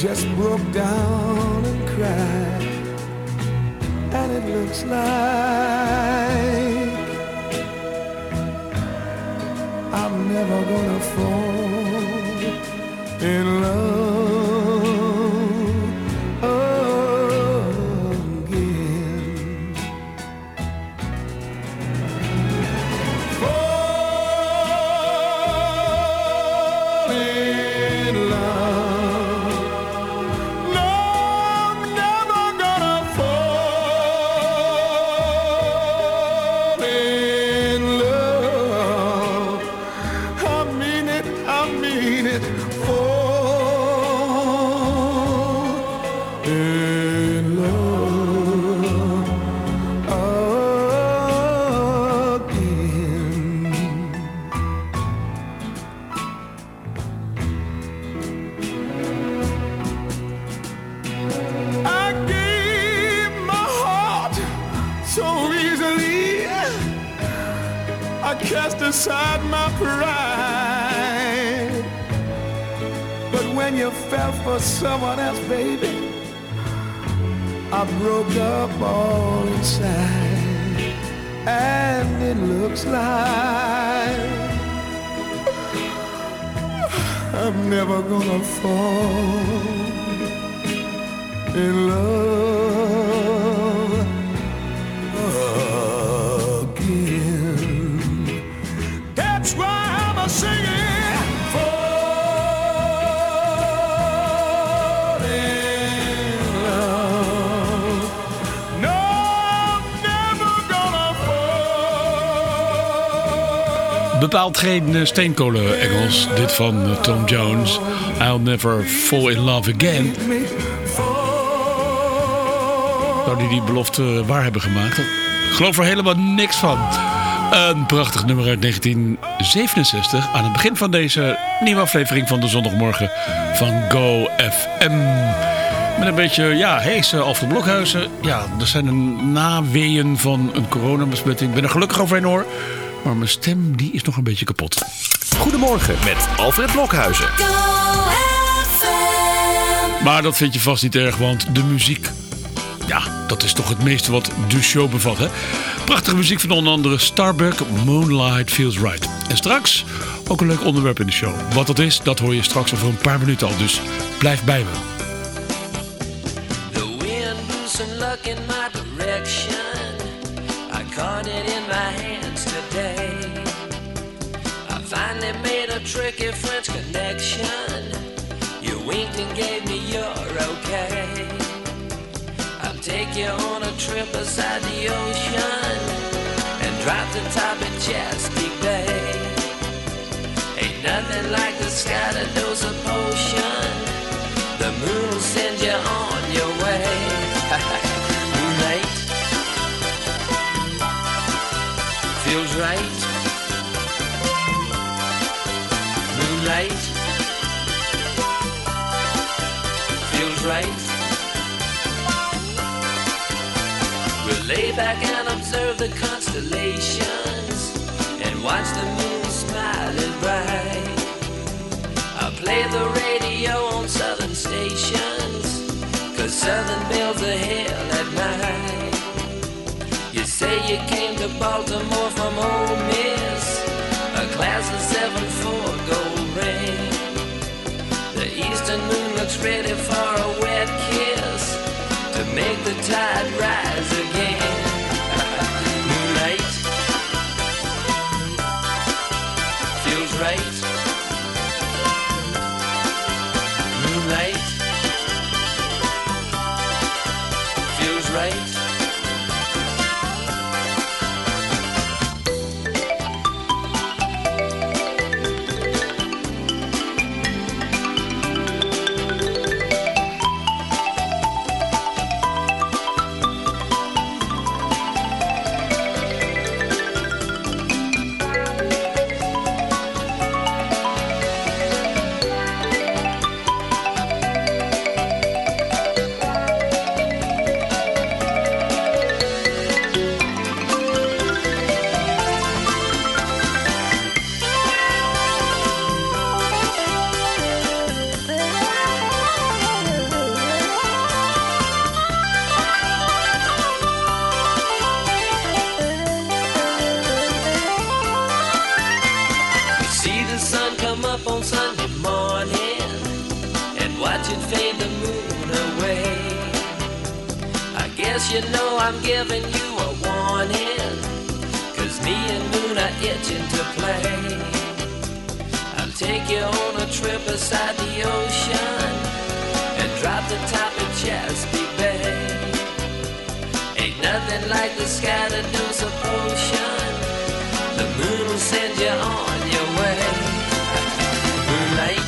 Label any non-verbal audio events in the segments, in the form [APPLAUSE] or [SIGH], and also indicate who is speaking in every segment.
Speaker 1: just broke down and cried. And it looks like I'm never gonna fall. someone else, baby.
Speaker 2: I broke up all inside, and it looks like I'm never gonna fall in love.
Speaker 3: Bepaald geen eh, steenkolen-Engels. Dit van eh, Tom Jones. I'll never fall in love again. Zou die die belofte waar hebben gemaakt? Ik geloof er helemaal niks van. Een prachtig nummer uit 1967. Aan het begin van deze nieuwe aflevering van de zondagmorgen van Go FM. Met een beetje, ja, hees Alfred Blokhuizen. Ja, er zijn een naweeën van een coronabesmetting. Ik ben er gelukkig overheen hoor. Maar mijn stem die is nog een beetje kapot.
Speaker 4: Goedemorgen met Alfred Blokhuizen.
Speaker 3: Maar dat vind je vast niet erg, want de muziek... Ja, dat is toch het meeste wat de show bevat, hè? Prachtige muziek van onder andere Starbuck, Moonlight Feels Right. En straks ook een leuk onderwerp in de show. Wat dat is, dat hoor je straks over een paar minuten al. Dus blijf bij me. The wind in my direction. I caught it in my hand. Finally made a tricky French connection. You winked and gave me your okay. I'll take you on a trip beside the ocean and drop the top of Chesapeake Bay. Ain't nothing like the sky that knows a potion. The moon will send you on feels right. Moonlight feels right.
Speaker 5: We'll lay back and observe the constellations and watch the moon smiling bright. I'll play the radio on southern stations, cause southern You came to Baltimore from Ole Miss, a class of 7-4 gold ring. The eastern moon looks ready for a wet kiss to make the tide rise nothing like the sky to dose a potion. The moon will send you on your way. Moonlight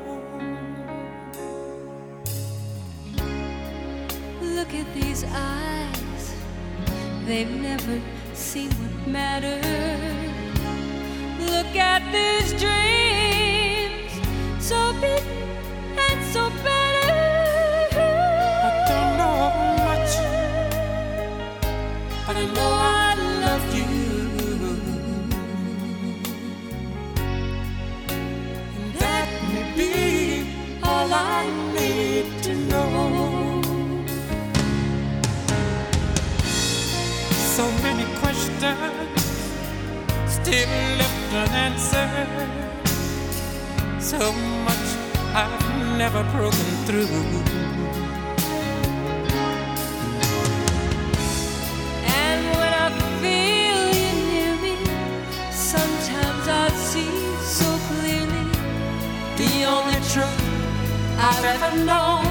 Speaker 4: Look at these eyes, they've never seen what matters. Look at these dreams, so big
Speaker 6: still left unanswered. So much I've never broken through.
Speaker 4: And when I feel you near me, sometimes I see so clearly the only truth I've ever known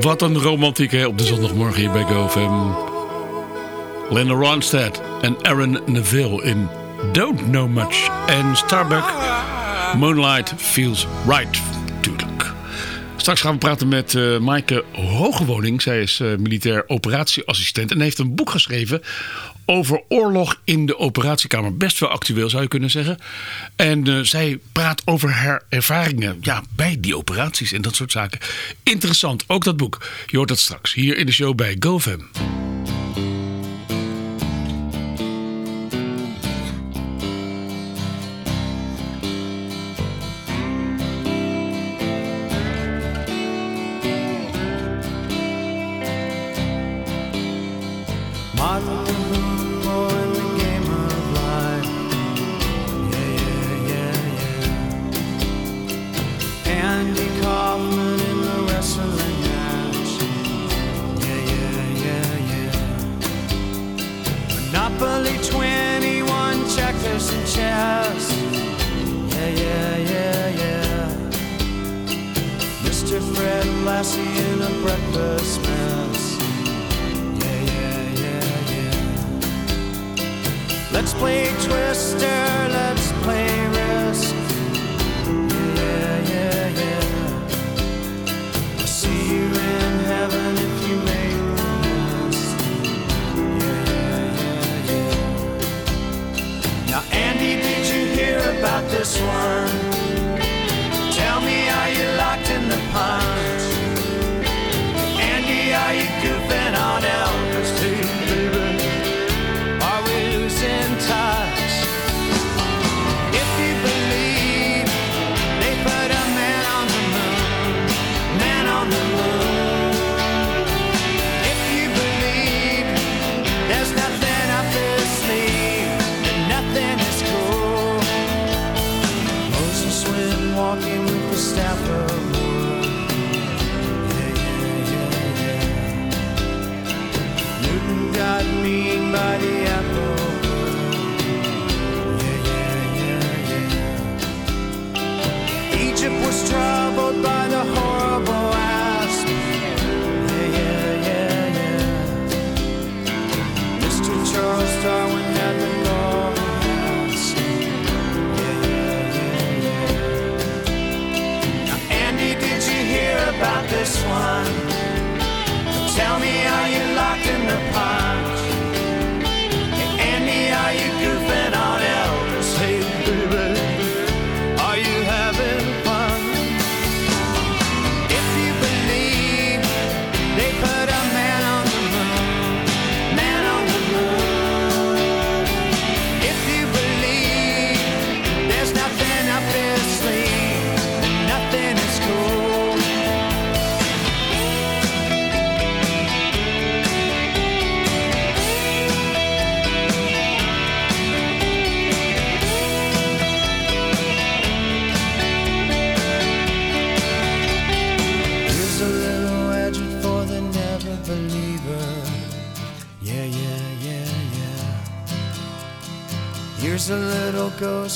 Speaker 7: Wat een romantiek hè, op de zondagmorgen hier bij GoFam. Linda Ronstadt en Aaron Neville in Don't Know Much. En Starbuck, Moonlight Feels Right, tuurlijk. Straks gaan we praten met uh, Maaike Hogewoning. Zij is eh, militair operatieassistent en heeft een boek geschreven over oorlog in de operatiekamer. Best wel actueel zou je kunnen zeggen. En eh, zij praat over haar ervaringen ja, bij die operaties en dat soort zaken. Interessant, ook dat boek. Je hoort dat straks hier in de show bij GoFam.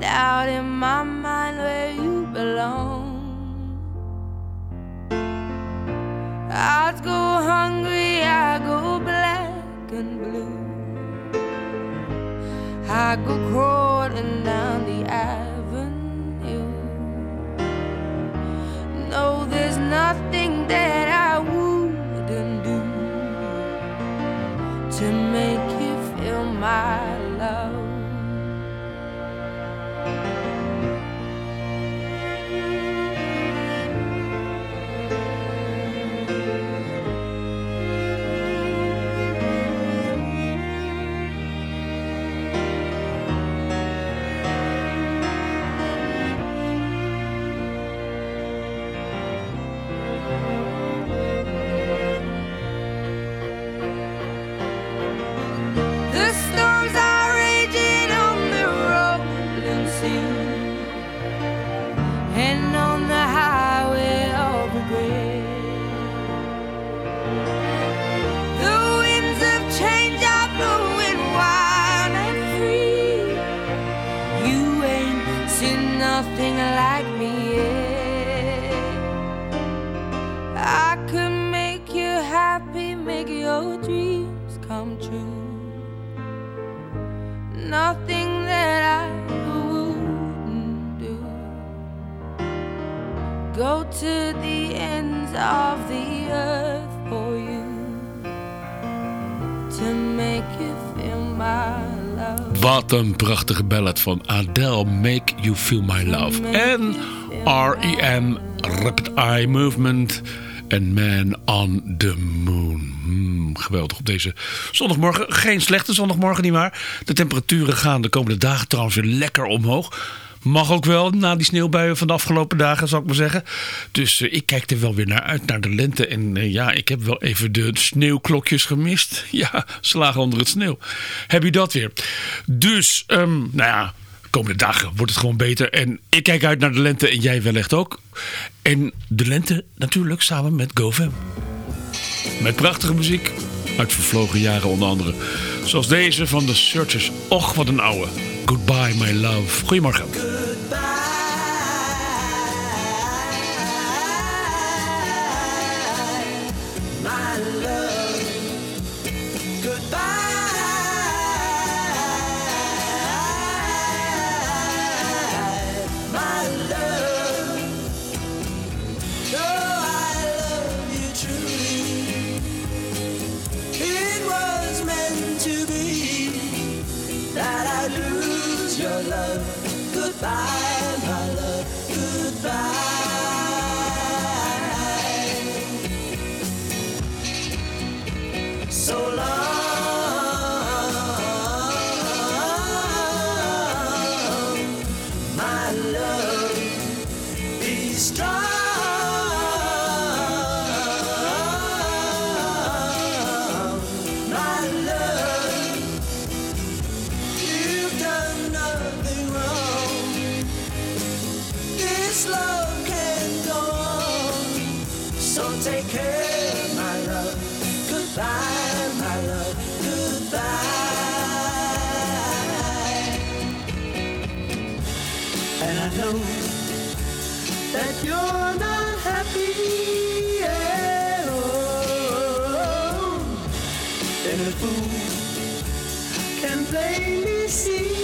Speaker 8: Doubt in my mind where you belong. I go hungry, I go black and blue. I go crawling down the avenue. No, there's nothing that of the earth for you to make you feel my love.
Speaker 3: Wat een prachtige ballad van Adele, Make You Feel My Love. En R.E.M. Rapid Eye Movement en Man on the Moon. Hmm, geweldig op deze zondagmorgen. Geen slechte zondagmorgen, niet waar. De temperaturen gaan de komende dagen trouwens weer lekker omhoog. Mag ook wel na die sneeuwbuien van de afgelopen dagen, zal ik maar zeggen. Dus eh, ik kijk er wel weer naar uit, naar de lente. En eh, ja, ik heb wel even de sneeuwklokjes gemist. [LAUGHS] Ja, slagen onder het sneeuw. Heb je dat weer? Dus, ehm, nou ja, de komende dagen wordt het gewoon beter. En ik kijk uit naar de lente en jij wellicht ook. En de lente natuurlijk samen met GoFam. Met prachtige muziek uit vervlogen jaren onder andere. Zoals deze van de Searchers. Och, wat een ouwe. Goodbye, my love. Goedemorgen.
Speaker 9: Goodbye, my love. Goodbye. so long, know that you're not happy at all.
Speaker 1: and a fool can plainly see.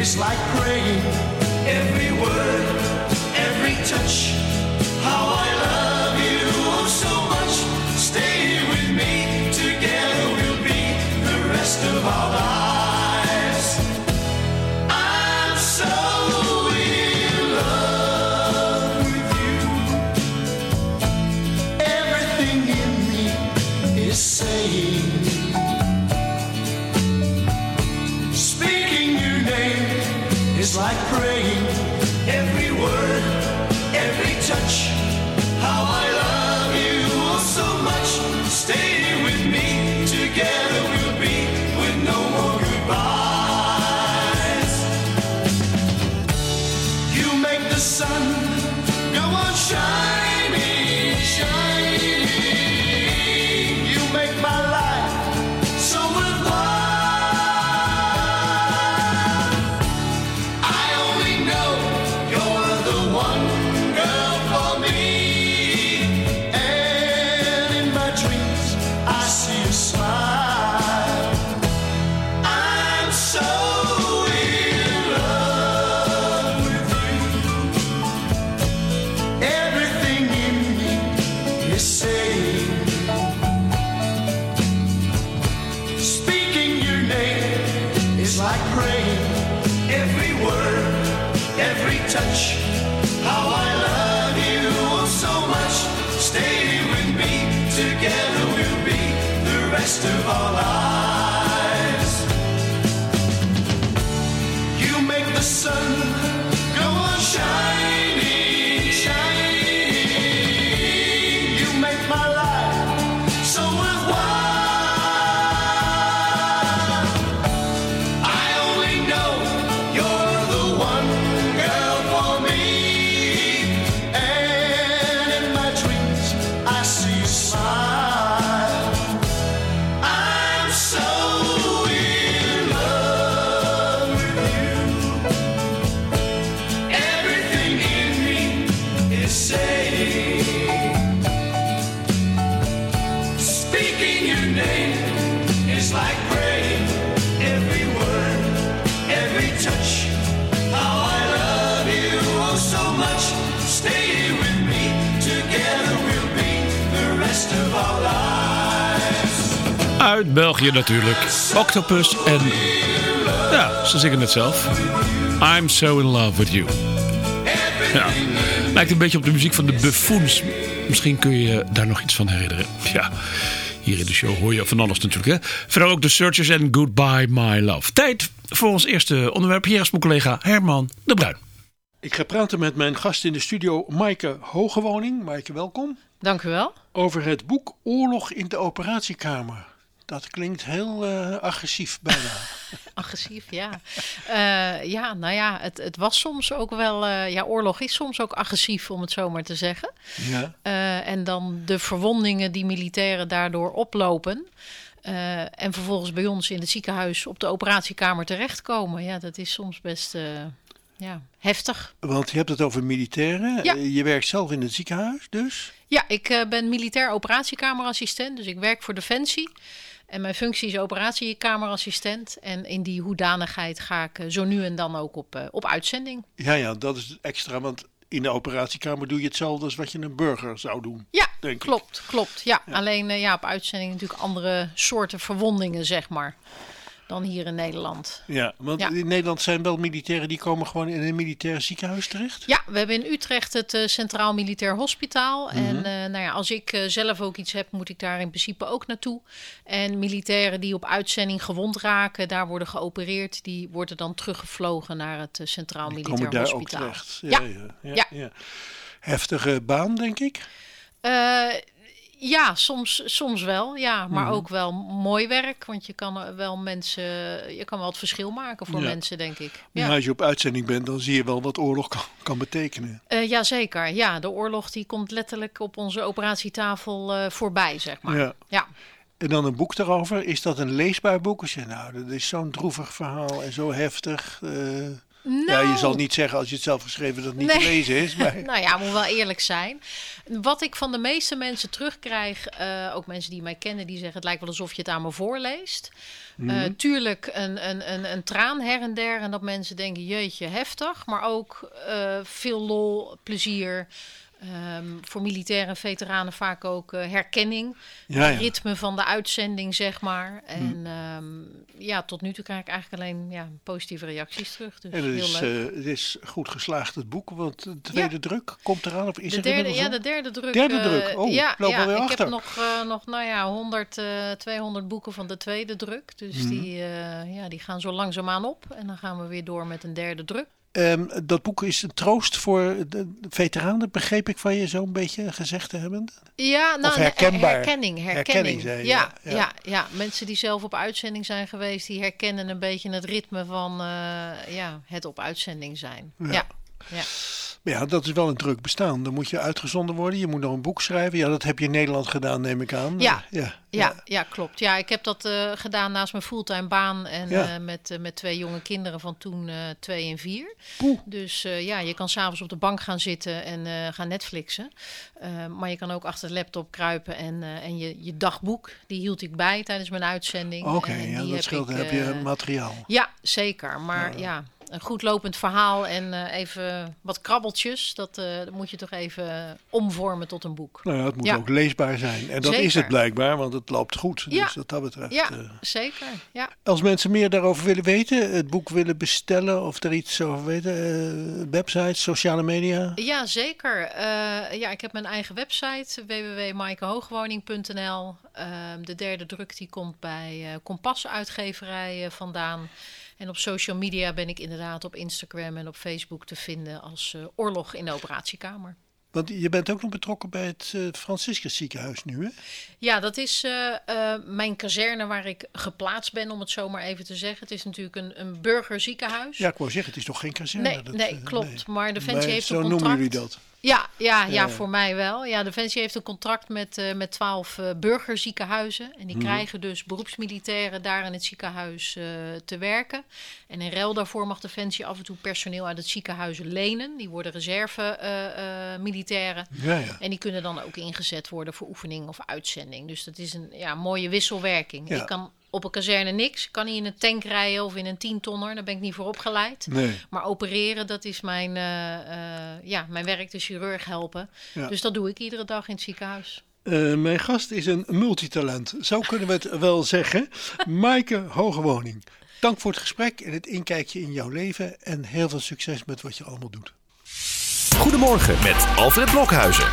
Speaker 1: It's like praying. Every word, every touch. sun
Speaker 3: België natuurlijk. Octopus en... Ja, ze zingen het zelf. I'm so in love with you. Ja. Lijkt een beetje op de muziek van de Buffoons. Misschien kun je daar nog iets van herinneren. Ja, hier in de show hoor je van alles natuurlijk. Hè? Vooral ook de Searchers en Goodbye My Love. Tijd voor ons eerste onderwerp. Hier is mijn collega Herman de Bruin.
Speaker 10: Ik ga praten met mijn gast in de studio, Maaike Hogewoning. Maaike, welkom.
Speaker 11: Dank u wel.
Speaker 10: Over het boek Oorlog in de Operatiekamer. Dat klinkt heel eh, agressief bijna. [LAUGHS]
Speaker 11: agressief, ja. Eh, ja, nou ja, het, het was soms ook wel... Eh, ja, oorlog is soms ook agressief, om het zo maar te zeggen.
Speaker 10: Ja.
Speaker 11: en dan de verwondingen die militairen daardoor oplopen... En vervolgens bij ons in het ziekenhuis op de operatiekamer terechtkomen. Ja, dat is soms best ja, heftig.
Speaker 10: Want je hebt het over militairen.
Speaker 11: Ja.
Speaker 10: Je werkt zelf in het ziekenhuis dus?
Speaker 11: Ja, ik ben militair operatiekamerassistent. Dus ik werk voor Defensie. En mijn functie is operatiekameraassistent. En in die hoedanigheid ga ik eh, zo nu en dan ook op, eh, op uitzending.
Speaker 10: Ja, ja, dat is extra. Want in de operatiekamer doe je hetzelfde als wat je een burger zou doen.
Speaker 11: Ja,
Speaker 10: Denk ik.
Speaker 11: klopt, klopt. Ja, alleen eh, ja, op uitzending natuurlijk andere soorten verwondingen, zeg maar, dan hier in Nederland.
Speaker 10: Ja, want
Speaker 11: Ja.
Speaker 10: in Nederland zijn wel militairen die komen gewoon in een militair ziekenhuis terecht.
Speaker 11: Ja, we hebben in Utrecht het eh, Centraal Militair Hospitaal. En eh, nou ja, als ik eh, zelf ook iets heb, moet ik daar in principe ook naartoe. En militairen die op uitzending gewond raken, daar worden geopereerd, die worden dan teruggevlogen naar het Centraal
Speaker 10: Die
Speaker 11: Militair
Speaker 10: daar
Speaker 11: Hospitaal.
Speaker 10: ook terecht.
Speaker 11: Ja.
Speaker 10: ja, ja,
Speaker 11: Ja.
Speaker 10: ja. Heftige baan, denk ik.
Speaker 11: Ja, soms, soms wel. Ja, maar
Speaker 10: Mhm.
Speaker 11: ook wel mooi werk. Want je kan wel mensen, je kan wel het verschil maken voor
Speaker 10: Ja.
Speaker 11: mensen, denk ik.
Speaker 10: Ja. Als je op uitzending bent, dan zie je wel wat oorlog kan, kan betekenen.
Speaker 11: Eh, jazeker. Ja, de oorlog die komt letterlijk op onze operatietafel eh, voorbij, zeg maar.
Speaker 10: Ja.
Speaker 11: ja.
Speaker 10: En dan een boek daarover. Is dat een leesbaar boek? Als je, nou, dat is zo'n droevig verhaal en zo heftig. Eh. Ja, je
Speaker 11: Nou.
Speaker 10: zal niet zeggen als je het zelf geschreven dat het niet
Speaker 11: Nee.
Speaker 10: te lezen is. Maar [LAUGHS]
Speaker 11: Nou ja, moet wel eerlijk zijn. Wat ik van de meeste mensen terugkrijg, eh, ook mensen die mij kennen, die zeggen: het lijkt wel alsof je het aan me voorleest. Eh, tuurlijk een, een, een, een traan her en der. En dat mensen denken: jeetje, heftig. Maar ook eh, veel lol, plezier. Ehm, voor militairen en veteranen vaak ook eh, herkenning.
Speaker 10: Ja, ja.
Speaker 11: Ritme van de uitzending, zeg maar. En ehm, ja, tot nu toe krijg ik eigenlijk alleen ja, positieve reacties terug. Dus
Speaker 10: en het
Speaker 11: heel
Speaker 10: is,
Speaker 11: leuk.
Speaker 10: eh, het is goed geslaagd, het boek. Want de tweede druk komt eraan. Of is
Speaker 11: De derde, ja, de derde druk.
Speaker 10: Derde
Speaker 11: eh,
Speaker 10: druk. Oh,
Speaker 11: ja,
Speaker 10: loop
Speaker 11: ja,
Speaker 10: alweer
Speaker 11: ik
Speaker 10: achter.
Speaker 11: heb nog, nog nou ja, 100, eh 200 boeken van de tweede druk. Dus
Speaker 10: Mhm.
Speaker 11: die, ja, die gaan zo langzaamaan op. En dan gaan we weer door met een derde druk.
Speaker 10: Ehm, dat boek is een troost voor de veteranen, begreep ik van je zo'n beetje gezegd te hebben.
Speaker 11: Ja, nou,
Speaker 10: Of herkenbaar.
Speaker 11: herkenning. Herkenning, ja,
Speaker 10: ja,
Speaker 11: ja. mensen die zelf op uitzending zijn geweest, die herkennen een beetje het ritme van eh, ja, het op uitzending zijn.
Speaker 10: Ja.
Speaker 11: Ja, ja.
Speaker 10: Maar ja, dat is wel een druk bestaan. Dan moet je uitgezonden worden. Je moet nog een boek schrijven. Ja, dat heb je in Nederland gedaan, neem ik aan.
Speaker 11: Ja.
Speaker 10: ja,
Speaker 11: Ja, ja. klopt. Ja, ik heb dat eh, gedaan naast mijn fulltime baan en
Speaker 10: Ja.
Speaker 11: eh, met, eh, met twee jonge kinderen van toen twee en vier.
Speaker 10: Poeh.
Speaker 11: Dus ja, je kan s'avonds op de bank gaan zitten en gaan Netflixen. Maar je kan ook achter de laptop kruipen en, en je, je dagboek, die hield ik bij tijdens mijn uitzending.
Speaker 10: Oké,
Speaker 11: En
Speaker 10: ja, dat scheelt.
Speaker 11: Ik,
Speaker 10: heb je materiaal.
Speaker 11: ja, zeker. Maar ja, een goed lopend verhaal en eh, even wat krabbeltjes, dat, eh, dat moet je toch even omvormen tot een boek.
Speaker 10: Nou ja, het moet
Speaker 11: Ja.
Speaker 10: ook leesbaar zijn. En dat is het blijkbaar, want het loopt goed.
Speaker 11: Ja.
Speaker 10: Dus wat dat betreft.
Speaker 11: Ja,
Speaker 10: eh,
Speaker 11: zeker. Ja.
Speaker 10: als mensen meer daarover willen weten, het boek willen bestellen of er iets over weten, eh, websites, sociale media.
Speaker 11: Ja, zeker. Eh, ja, ik heb mijn eigen website, www.maaikehoogwoning.nl. Ehm, de derde druk die komt bij eh Kompas Uitgeverij eh, vandaan. En op social media ben ik inderdaad op Instagram en op Facebook te vinden als eh, Oorlog in de Operatiekamer.
Speaker 10: Want je bent ook nog betrokken bij het uh, Franciscus ziekenhuis nu, hè?
Speaker 11: Ja, dat is uh, uh, mijn kazerne waar ik geplaatst ben, om het zo maar even te zeggen. Het is natuurlijk een, een burgerziekenhuis.
Speaker 10: Ja, ik wou zeggen, het is toch geen kazerne?
Speaker 11: Nee,
Speaker 10: dat,
Speaker 11: nee klopt.
Speaker 10: nee.
Speaker 11: Maar Defensie
Speaker 10: Maar
Speaker 11: heeft
Speaker 10: zo
Speaker 11: een contract.
Speaker 10: noemen jullie dat.
Speaker 11: Ja, ja, ja, voor mij wel. Ja, Defensie heeft een contract met, uh, met 12 uh, burgerziekenhuizen. En die
Speaker 10: Mhm.
Speaker 11: krijgen dus beroepsmilitairen daar in het ziekenhuis uh, te werken. En in ruil daarvoor mag Defensie af en toe personeel uit het ziekenhuis lenen. Die worden reserve-militairen.
Speaker 10: Ja, ja.
Speaker 11: En die kunnen dan ook ingezet worden voor oefening of uitzending. Dus dat is een ja, mooie wisselwerking. Ik kan op een kazerne niks. Ik kan niet in een tank rijden of in een tientonner. Daar ben ik niet voor opgeleid.
Speaker 10: Nee.
Speaker 11: Maar opereren, dat is mijn, eh, eh, ja, mijn werk, de chirurg helpen.
Speaker 10: Ja.
Speaker 11: Dus dat doe ik iedere dag in het ziekenhuis.
Speaker 10: Uh, mijn gast is een multitalent, zo kunnen we het wel zeggen. [LAUGHS] Maaike Hogewoning, dank voor het gesprek en het inkijkje in jouw leven. En heel veel succes met wat je allemaal doet.
Speaker 12: Goedemorgen met Alfred Blokhuizen.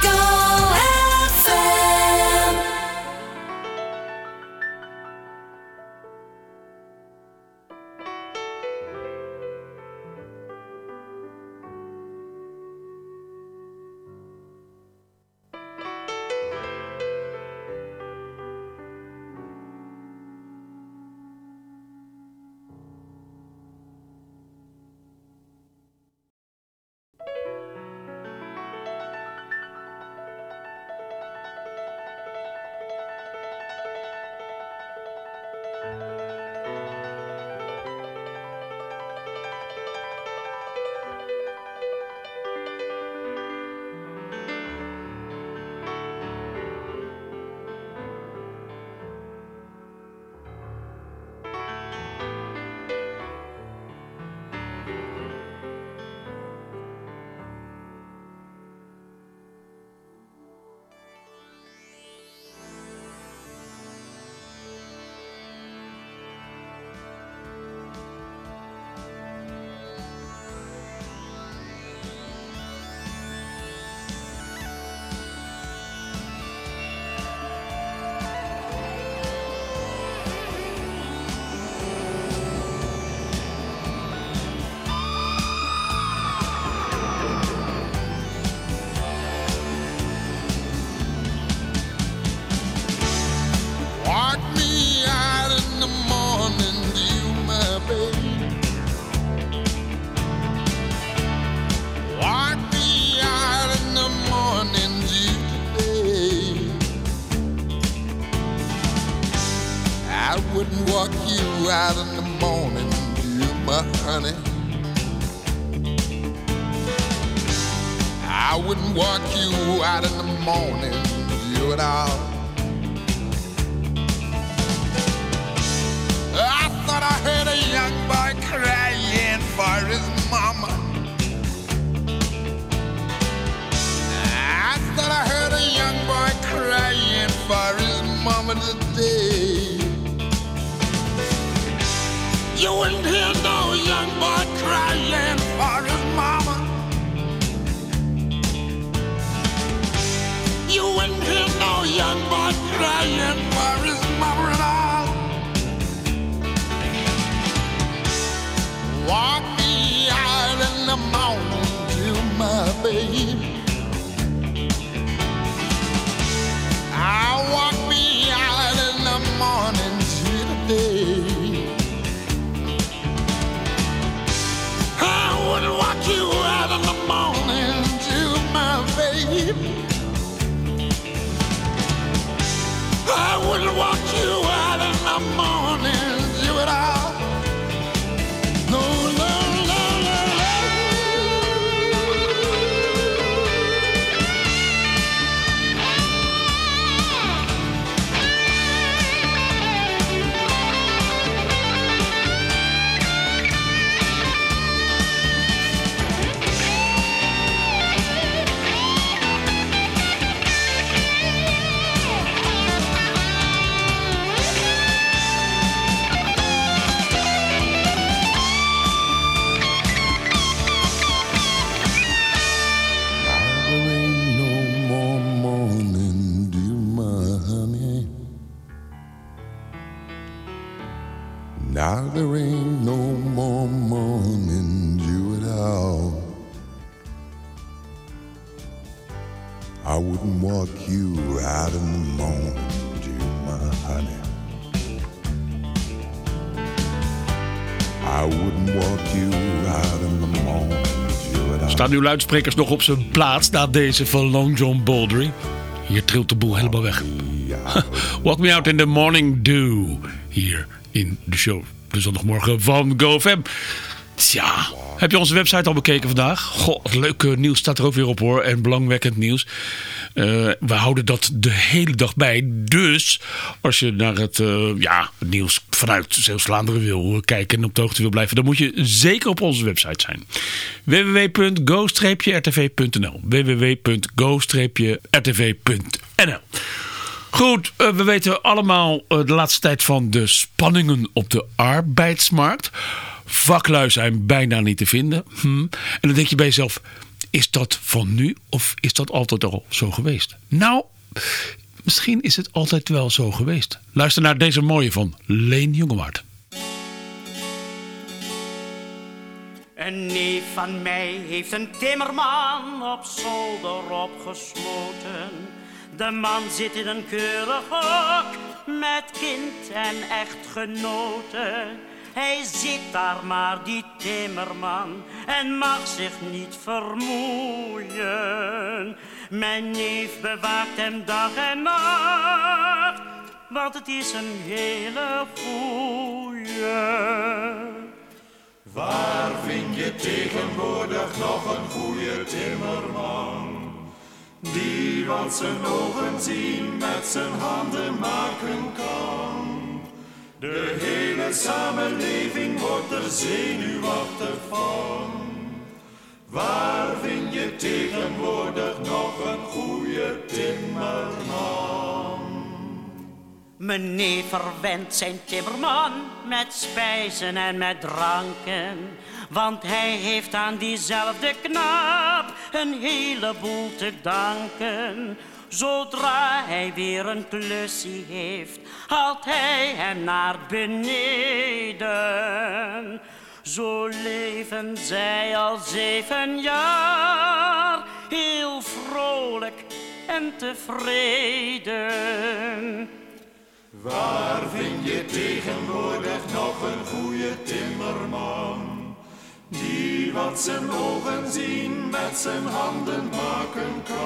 Speaker 13: Walk you out in the morning
Speaker 3: uw luidsprekers nog op zijn plaats na deze van Long John Baldry? Hier trilt de boel helemaal weg. [LAUGHS] Walk me out in the morning dew. Hier in de show. De zondagmorgen van GoFam. Tja, heb je onze website al bekeken vandaag? Goh, het leuke nieuws staat er ook weer op hoor. En belangwekkend nieuws. Eh, we houden dat de hele dag bij. Dus als je naar het, eh, ja, nieuws vanuit Zeeuws-Vlaanderen wil kijken en op de hoogte wil blijven, dan moet je zeker op onze website zijn. www.go-rtv.nl www.go-rtv.nl Goed, eh, we weten allemaal de laatste tijd van de spanningen op de arbeidsmarkt. Vaklui zijn bijna niet te vinden. Hm. En dan denk je bij jezelf, is dat van nu of is dat altijd al zo geweest? Nou, misschien is het altijd wel zo geweest. Luister naar deze mooie van Leen Jongewaard.
Speaker 14: Een neef van mij heeft een timmerman op zolder opgesloten. De man zit in een keurig hok met kind en echtgenoten. Hij zit daar maar, die timmerman, en mag zich niet vermoeien. Mijn neef bewaakt hem dag en nacht, want het is een hele goeie.
Speaker 15: Waar vind je tegenwoordig nog een goede timmerman? Die wat zijn ogen zien met zijn handen maken kan. De hele samenleving wordt er zenuwachtig van. Waar vind je tegenwoordig nog een goede timmerman?
Speaker 14: Meneer verwendt zijn timmerman met spijzen en met dranken. Want hij heeft aan diezelfde knaap een heleboel te danken. Zodra hij weer een klusje heeft, haalt hij hem naar beneden. Zo leven zij al zeven jaar, heel vrolijk en tevreden.
Speaker 15: Waar vind je tegenwoordig nog een goede timmerman? Die wat zijn ogen zien met zijn handen maken kan.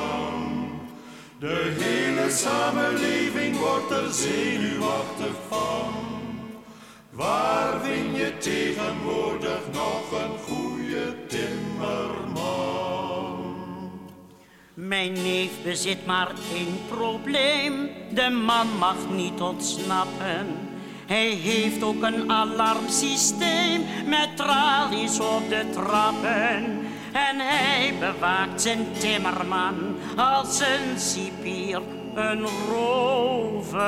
Speaker 15: De hele samenleving wordt er zenuwachtig van. Waar vind je tegenwoordig nog een goede timmerman?
Speaker 16: Mijn neef bezit maar één probleem. De man mag niet ontsnappen. Hij heeft ook een alarmsysteem met tralies op de trappen. En hij bewaakt zijn timmerman als een cipier, een rover.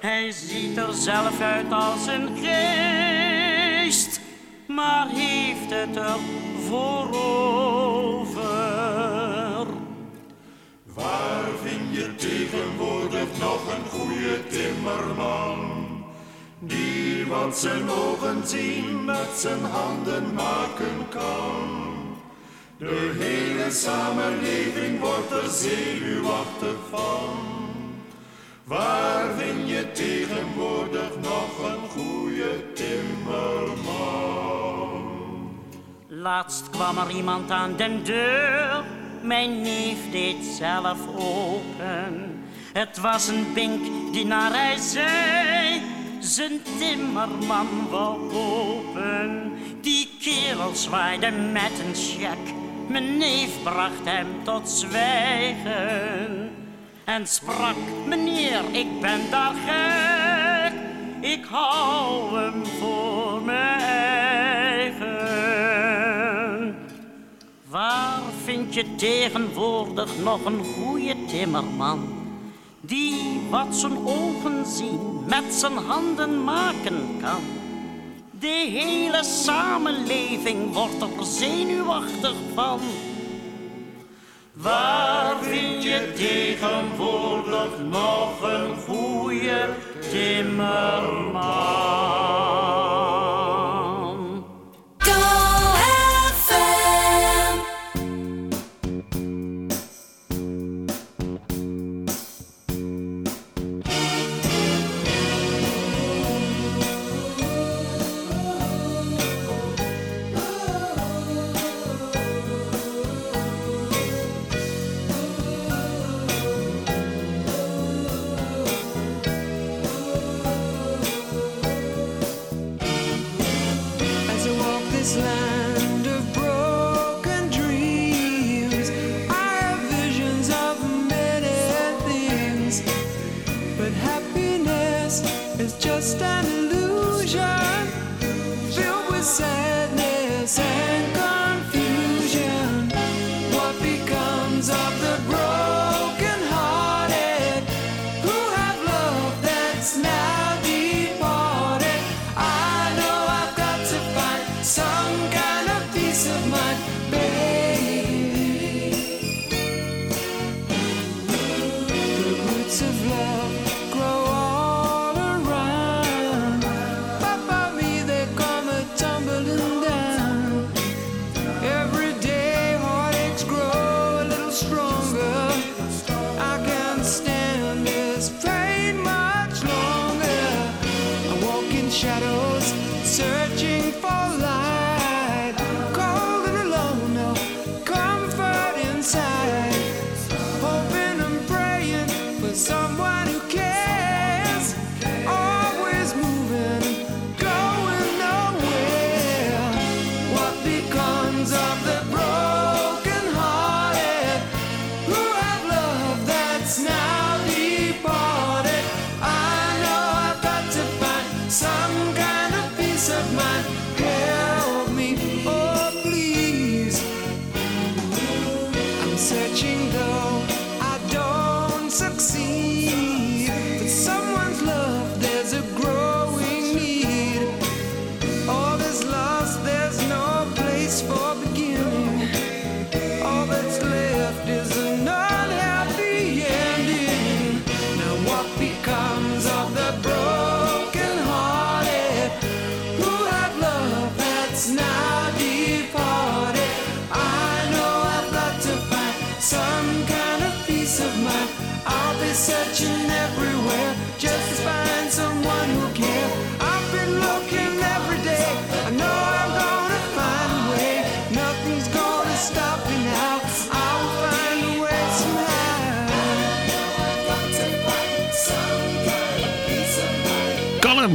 Speaker 16: Hij ziet er zelf uit als een geest, maar heeft het er voor over.
Speaker 15: Waar vind je tegenwoordig nog een goede timmerman? Die wat zijn ogen zien met zijn handen maken kan. De hele samenleving wordt er zenuwachtig van. Waar vind je tegenwoordig nog een goede timmerman?
Speaker 16: Laatst kwam er iemand aan de deur. Mijn neef deed zelf open. Het was een bink die naar hij zei. Zijn timmerman wou open. Die kerel zwaaide met een check. Mijn neef bracht hem tot zwijgen. En sprak, meneer, ik ben daar gek. Ik hou hem voor mijn eigen. Waar vind je tegenwoordig nog een goede timmerman? Die wat zijn ogen zien met zijn handen maken kan. De hele samenleving wordt er zenuwachtig van. Waar vind je tegenwoordig nog een goede timmerman?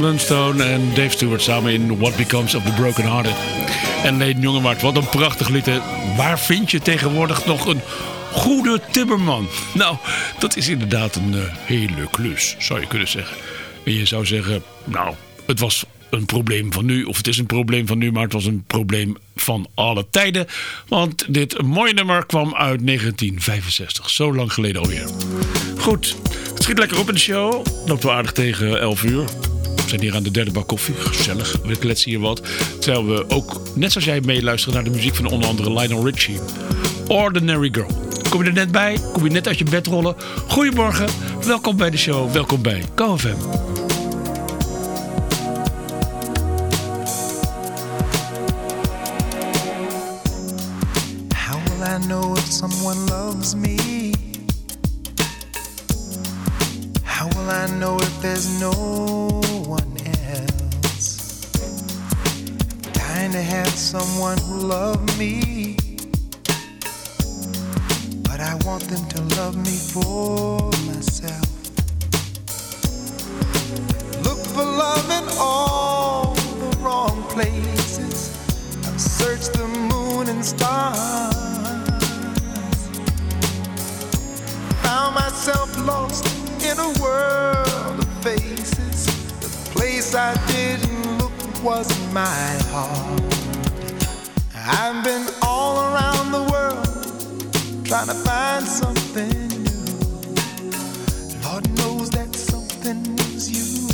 Speaker 3: En Dave Stewart samen in What Becomes of the Broken Hearted. En Leen Jongewaard, wat een prachtig lied. Waar vind je tegenwoordig nog een goede timmerman? [LAUGHS] Nou, dat is inderdaad een eh, hele klus, zou je kunnen zeggen. En je zou zeggen, nou, het was een probleem van nu, of het is een probleem van nu, maar het was een probleem van alle tijden. Want dit mooie nummer kwam uit 1965, zo lang geleden alweer. Goed, het schiet lekker op in de show. Loopt wel aardig tegen 11 uur. We zijn hier aan de derde bak koffie. Gezellig, we kletsen hier wat. Terwijl we ook, net zoals jij, meeluisteren naar de muziek van onder andere Lionel Richie. Ordinary Girl. Kom je er net bij? Kom je net uit je bed rollen? Goedemorgen, welkom bij de show. Welkom bij
Speaker 1: if someone loves me? How will I know if there's no to have someone who loved me. But I want them to love me for myself. Look for love in all the wrong places. I've searched the moon and stars. Found myself lost in a world of faces. The place I didn't look was my heart. I've been all around the world trying to find something new. Lord knows that something was you.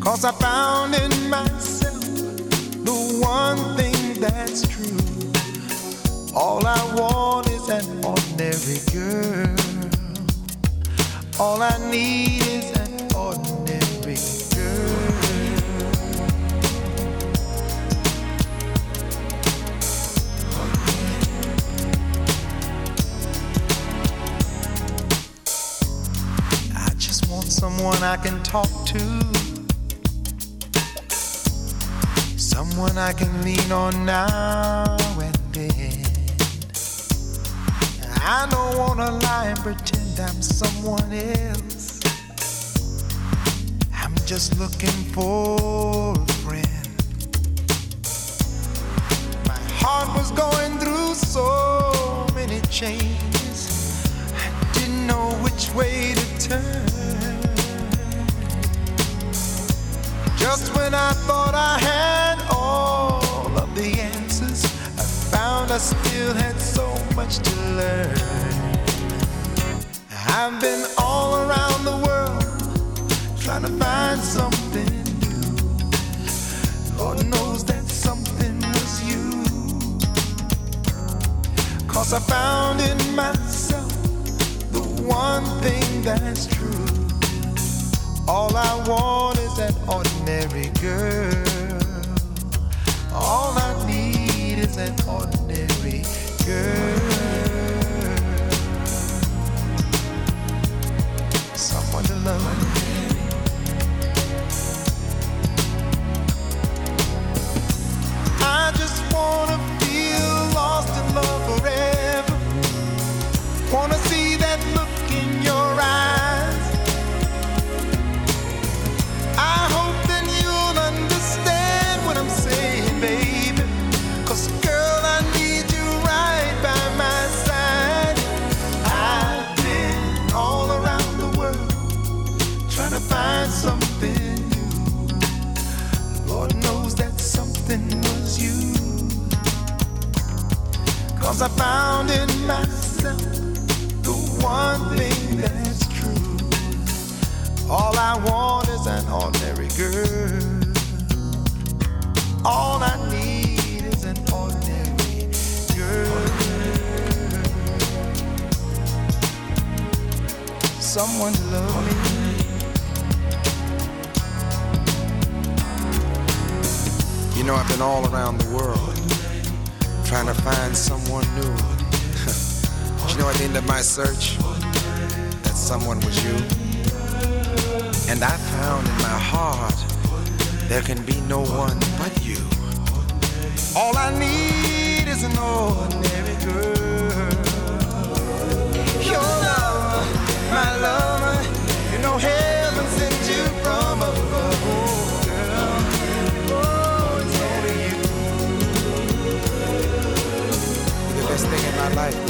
Speaker 1: Cause I found in myself the one thing that's true. All I want is an ordinary girl. All I need is someone I can talk to. Someone I can lean on now and then. I don't wanna lie and pretend I'm someone else. I'm just looking for a friend. My heart was going through so many changes. I didn't know which way to turn. Just when I thought I had all of the answers, I found I still had so much to learn. I've been all around the world trying to find something new. Lord knows that something was you. Cause I found in myself the one thing that's true. All I want is an ordinary girl. All I need is an ordinary girl. Someone to love Cause I found in myself the one thing that's true. All I want is an ordinary girl. All I need is an ordinary girl. Someone to love me.
Speaker 17: You know, I've been all around the world trying to find someone new. [LAUGHS] you know, at the end of my search, that someone was you. And I found in my heart there can be no one but you.
Speaker 1: All I need is an ordinary girl. Your love, my lover, you know heaven
Speaker 2: my life.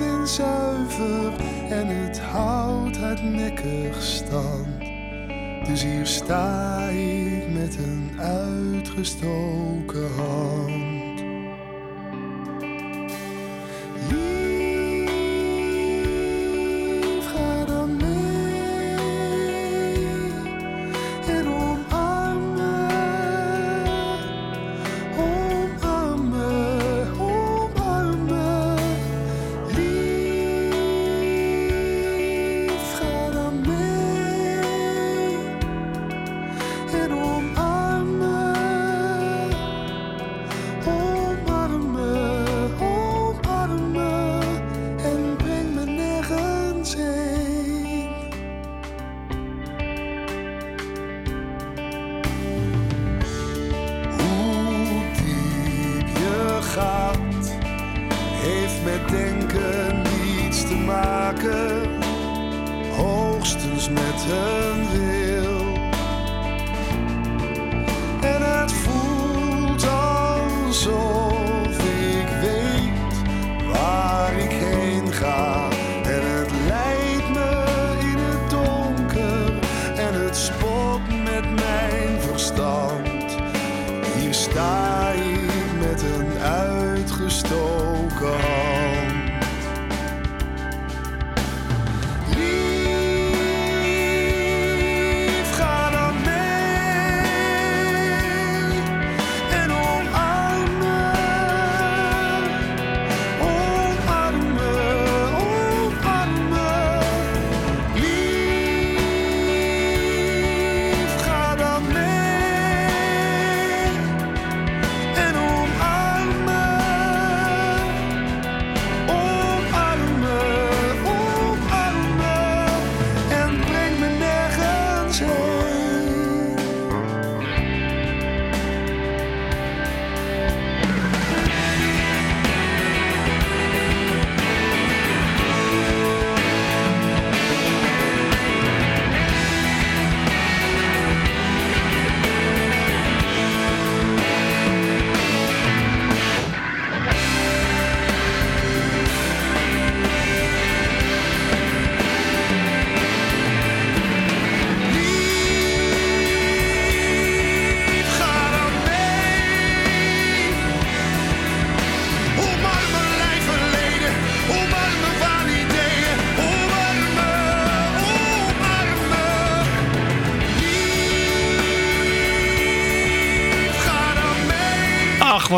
Speaker 2: En zuiver en het houdt hardnekkig stand. Dus hier sta ik met een uitgestoken hand.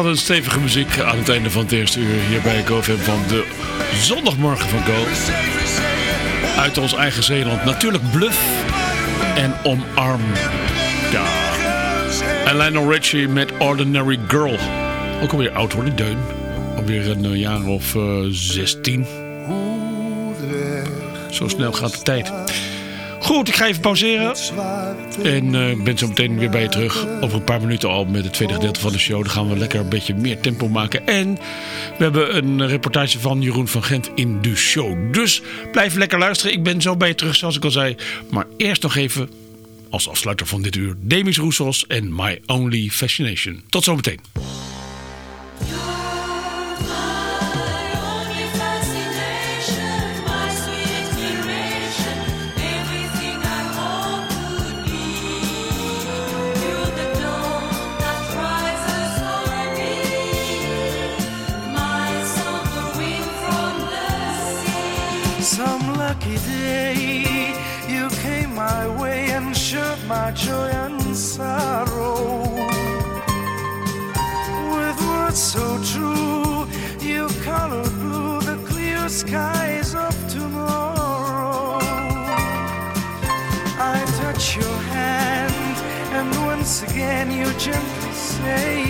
Speaker 3: Wat een stevige muziek aan het einde van het eerste uur hier bij GoFam van de zondagmorgen van Go. Uit ons eigen Zeeland. Natuurlijk Bluff en Omarm. Ja. En Lionel Richie met Ordinary Girl. Ook alweer oud die deun. Alweer een eh, jaar of eh, 16. Zo snel gaat de tijd. Goed, ik ga even pauzeren. En eh, ik ben zo meteen weer bij je terug. Over een paar minuten al met het tweede gedeelte van de show. Dan gaan we lekker een beetje meer tempo maken. En we hebben een reportage van Jeroen van Gent in de show. Dus blijf lekker luisteren. Ik ben zo bij je terug, zoals ik al zei. Maar eerst nog even, als afsluiter van dit uur... Demis Roussos en My Only Fascination. Tot zometeen.
Speaker 1: Again you gently say